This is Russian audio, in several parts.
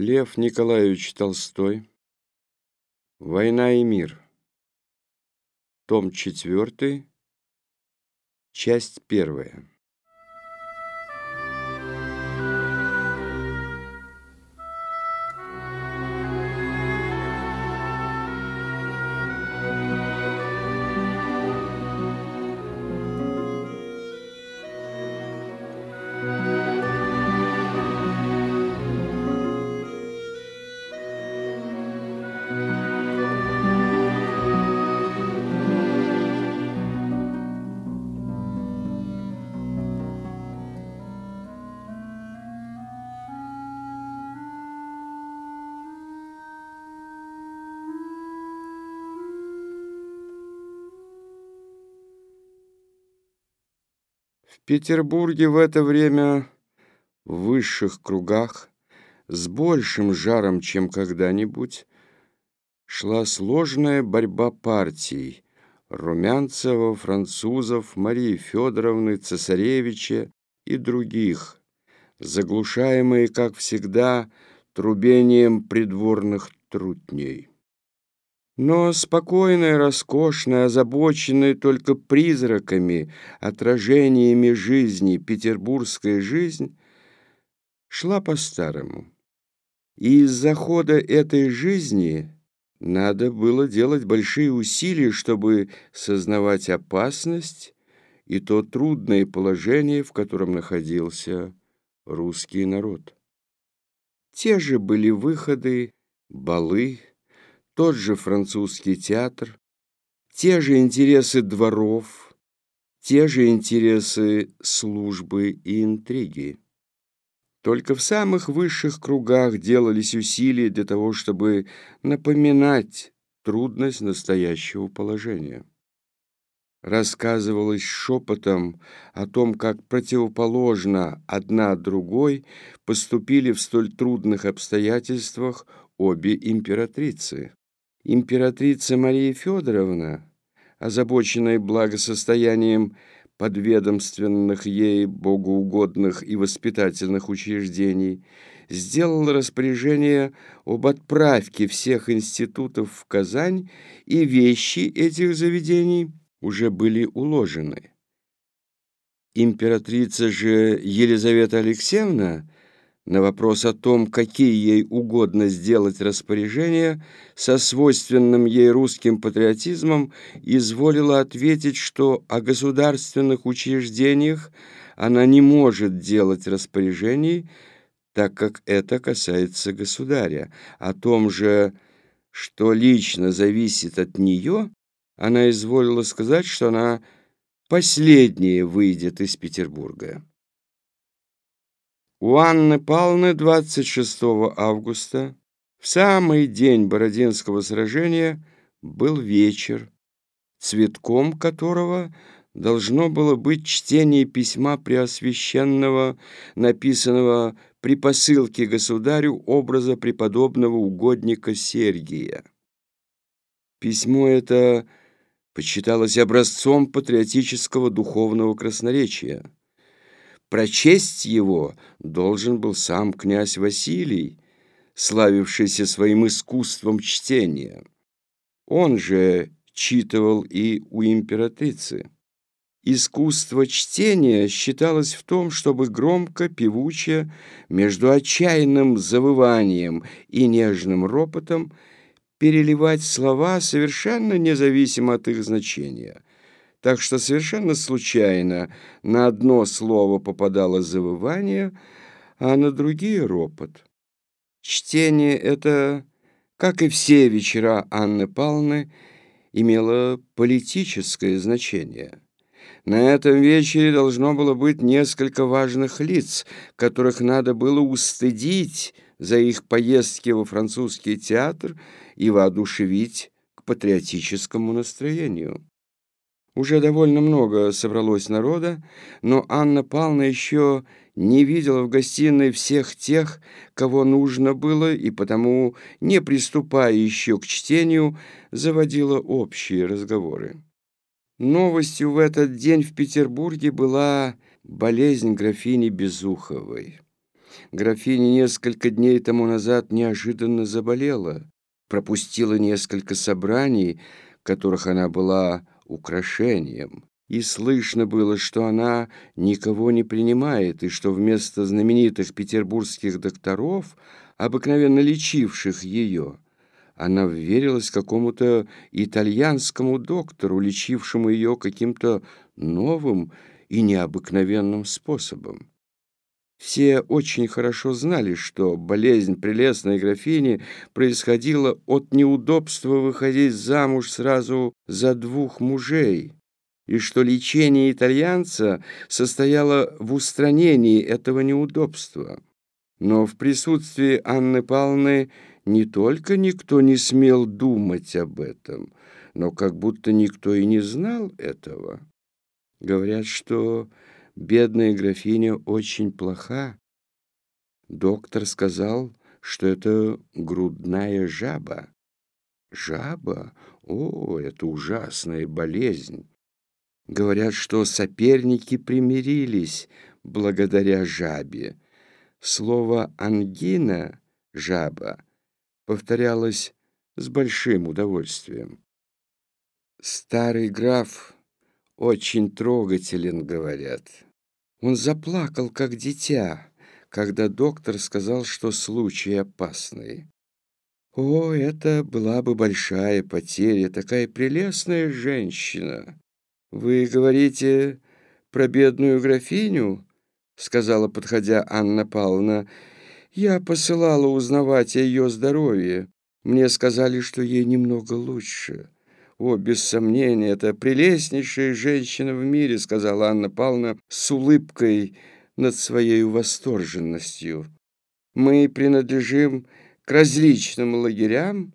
Лев Николаевич Толстой. Война и мир. Том 4. Часть 1. В Петербурге в это время в высших кругах с большим жаром, чем когда-нибудь, шла сложная борьба партий Румянцева, французов, Марии Федоровны, Цесаревича и других, заглушаемые, как всегда, трубением придворных трутней. Но спокойная, роскошная, озабоченная только призраками, отражениями жизни, петербургская жизнь шла по-старому. И из-за хода этой жизни надо было делать большие усилия, чтобы сознавать опасность и то трудное положение, в котором находился русский народ. Те же были выходы, балы, тот же французский театр, те же интересы дворов, те же интересы службы и интриги. Только в самых высших кругах делались усилия для того, чтобы напоминать трудность настоящего положения. Рассказывалось шепотом о том, как противоположно одна другой поступили в столь трудных обстоятельствах обе императрицы. Императрица Мария Федоровна, озабоченная благосостоянием подведомственных ей богоугодных и воспитательных учреждений, сделала распоряжение об отправке всех институтов в Казань, и вещи этих заведений уже были уложены. Императрица же Елизавета Алексеевна на вопрос о том, какие ей угодно сделать распоряжения, со свойственным ей русским патриотизмом изволила ответить, что о государственных учреждениях она не может делать распоряжений, так как это касается государя. О том же, что лично зависит от нее, она изволила сказать, что она последняя выйдет из Петербурга. У Анны Павловны 26 августа, в самый день Бородинского сражения, был вечер, цветком которого должно было быть чтение письма Преосвященного, написанного при посылке государю образа преподобного угодника Сергия. Письмо это почиталось образцом патриотического духовного красноречия. Прочесть его должен был сам князь Василий, славившийся своим искусством чтения. Он же читывал и у императрицы. Искусство чтения считалось в том, чтобы громко, певуче, между отчаянным завыванием и нежным ропотом переливать слова совершенно независимо от их значения – так что совершенно случайно на одно слово попадало завывание, а на другие — ропот. Чтение это, как и все вечера Анны Павловны, имело политическое значение. На этом вечере должно было быть несколько важных лиц, которых надо было устыдить за их поездки во французский театр и воодушевить к патриотическому настроению. Уже довольно много собралось народа, но Анна Павловна еще не видела в гостиной всех тех, кого нужно было, и потому, не приступая еще к чтению, заводила общие разговоры. Новостью в этот день в Петербурге была болезнь графини Безуховой. Графиня несколько дней тому назад неожиданно заболела, пропустила несколько собраний, которых она была украшением, и слышно было, что она никого не принимает, и что вместо знаменитых петербургских докторов, обыкновенно лечивших ее, она вверилась какому-то итальянскому доктору, лечившему ее каким-то новым и необыкновенным способом. Все очень хорошо знали, что болезнь прелестной графини происходила от неудобства выходить замуж сразу за двух мужей, и что лечение итальянца состояло в устранении этого неудобства. Но в присутствии Анны Павловны не только никто не смел думать об этом, но как будто никто и не знал этого. Говорят, что бедная графиня очень плоха. Доктор сказал, что это грудная жаба. Жаба? О, это ужасная болезнь. Говорят, что соперники примирились благодаря жабе. Слово «ангина» — «жаба» повторялось с большим удовольствием. Старый граф очень трогателен, говорят. Он заплакал, как дитя, когда доктор сказал, что случай опасный. О, это была бы большая потеря, такая прелестная женщина. Вы говорите про бедную графиню? Сказала, подходя Анна Павловна. Я посылала узнавать о ее здоровье. Мне сказали, что ей немного лучше. «О, без сомнения, это прелестнейшая женщина в мире», сказала Анна Павловна с улыбкой над своей восторженностью. «Мы принадлежим к различным лагерям,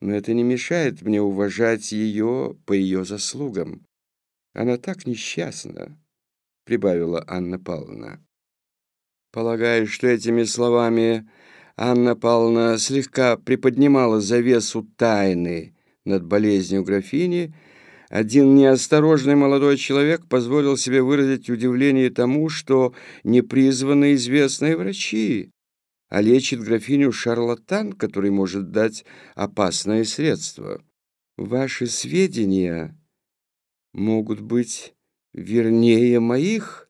но это не мешает мне уважать ее по ее заслугам. Она так несчастна», — прибавила Анна Павловна. Полагаю, что этими словами Анна Павловна слегка приподнимала завесу тайны, над болезнью графини, один неосторожный молодой человек позволил себе выразить удивление тому, что не призваны известные врачи, а лечит графиню шарлатан, который может дать опасное средство. Ваши сведения могут быть вернее моих?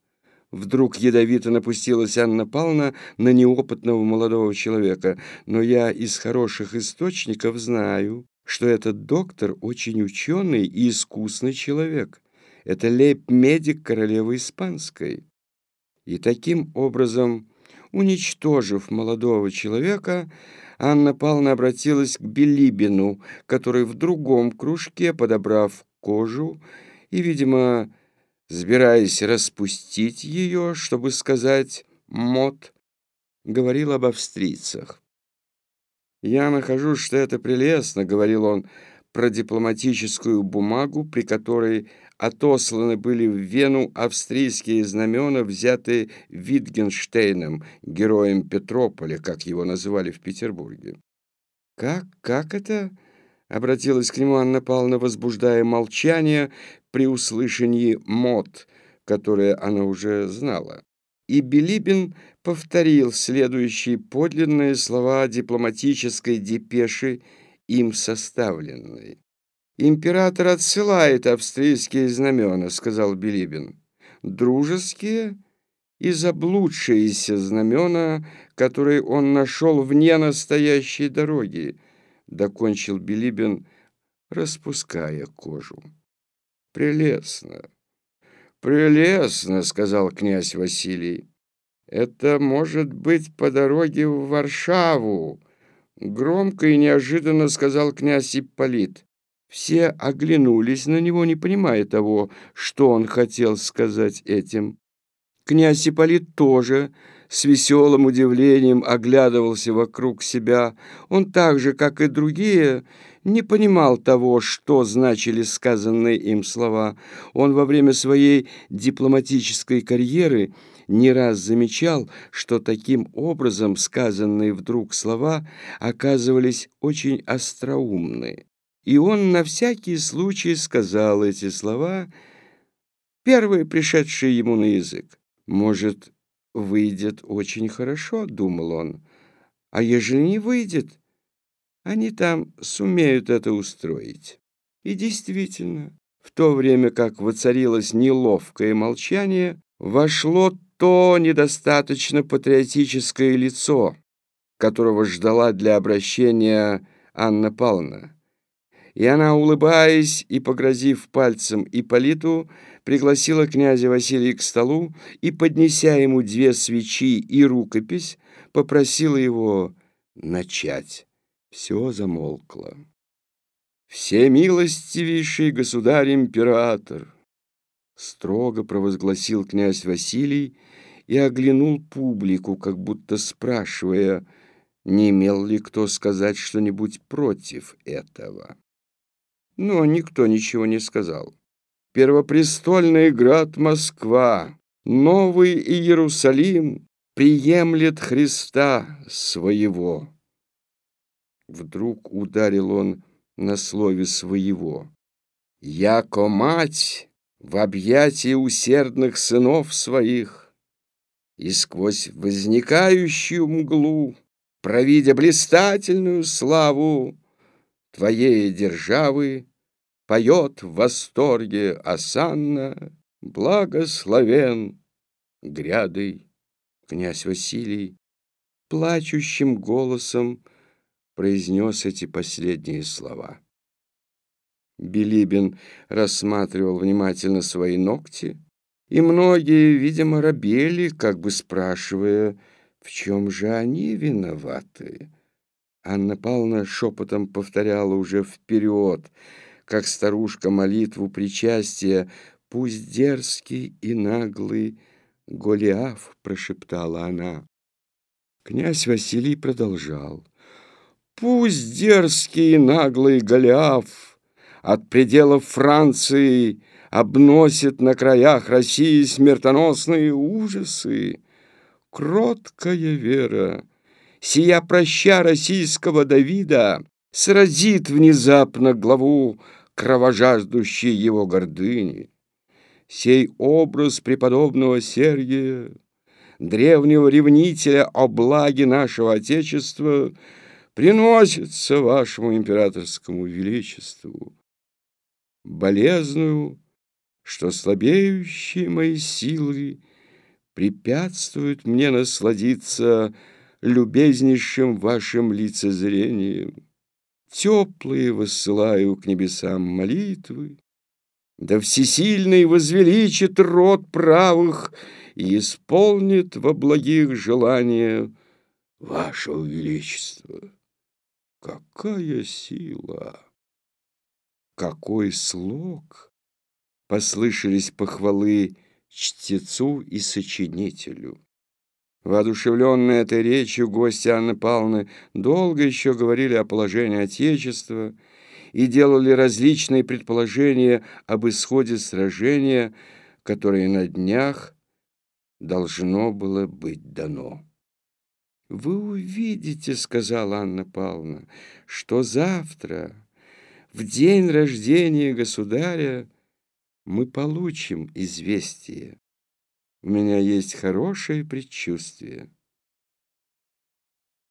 Вдруг ядовито напустилась Анна Павловна на неопытного молодого человека. Но я из хороших источников знаю, что этот доктор очень ученый и искусный человек. Это лейб-медик королевы Испанской. И таким образом, уничтожив молодого человека, Анна Павловна обратилась к Белибину, который в другом кружке, подобрав кожу и, видимо, сбираясь распустить ее, чтобы сказать «мод», говорил об австрийцах. «Я нахожу, что это прелестно», — говорил он про дипломатическую бумагу, при которой отосланы были в Вену австрийские знамена, взятые Витгенштейном, героем Петрополя, как его называли в Петербурге. «Как? Как это?» — обратилась к нему Анна Павловна, возбуждая молчание при услышании «мод», которое она уже знала. И Билибин повторил следующие подлинные слова дипломатической депеши, им составленной. «Император отсылает австрийские знамена», — сказал Билибин. «Дружеские и заблудшиеся знамена, которые он нашел вне настоящей дороги», — докончил Билибин, распуская кожу. «Прелестно, прелестно», — сказал князь Василий. «Это может быть по дороге в Варшаву», — громко и неожиданно сказал князь Ипполит. Все оглянулись на него, не понимая того, что он хотел сказать этим. Князь Ипполит тоже с веселым удивлением оглядывался вокруг себя. Он так же, как и другие, не понимал того, что значили сказанные им слова. Он во время своей дипломатической карьеры не раз замечал, что таким образом сказанные вдруг слова оказывались очень остроумны. И он на всякий случай сказал эти слова, первые пришедшие ему на язык. Может, выйдет очень хорошо», — думал он. «А ежели не выйдет, они там сумеют это устроить». И действительно, в то время как воцарилось неловкое молчание, вошло то недостаточно патриотическое лицо, которого ждала для обращения Анна Павловна. И она, улыбаясь и погрозив пальцем Ипполиту, пригласила князя Василия к столу и, поднеся ему две свечи и рукопись, попросила его начать. Все замолкло. «Всемилостивейший государь-император!» Строго провозгласил князь Василий и оглянул публику, как будто спрашивая, не имел ли кто сказать что-нибудь против этого. Но никто ничего не сказал. Первопрестольный град Москва, Новый Иерусалим приемлет Христа своего. Вдруг ударил он на слове «своего». «Яко мать в объятии усердных сынов своих, и сквозь возникающую мглу, провидя блистательную славу твоей державы, поет в восторге осанна, благословен грядой князь Василий, плачущим голосом произнес эти последние слова. Билибин рассматривал внимательно свои ногти, и многие, видимо, робели, как бы спрашивая, в чем же они виноваты. Анна Павловна шепотом повторяла уже вперед, как старушка молитву причастия, «Пусть дерзкий и наглый Голиаф», — прошептала она. Князь Василий продолжал. Пусть дерзкий и наглый Голиаф от пределов Франции обносит на краях России смертоносные ужасы. Кроткая вера, сия проща российского Давида, сразит внезапно главу кровожаждущей его гордыни. Сей образ преподобного Сергия, древнего ревнителя о благе нашего Отечества — приносится вашему императорскому величеству, болезную, что слабеющие мои силы препятствуют мне насладиться любезнейшим вашим лицезрением. Теплые высылаю к небесам молитвы, да всесильный возвеличит род правых и исполнит во благих желания вашего величества. Какая сила! Какой слог! Послышались похвалы чтецу и сочинителю. Воодушевленные этой речью, гости Анны Павловны долго еще говорили о положении Отечества и делали различные предположения об исходе сражения, которое на днях должно было быть дано. «Вы увидите, — сказала Анна Павловна, — что завтра, в день рождения государя, мы получим известие. У меня есть хорошее предчувствие».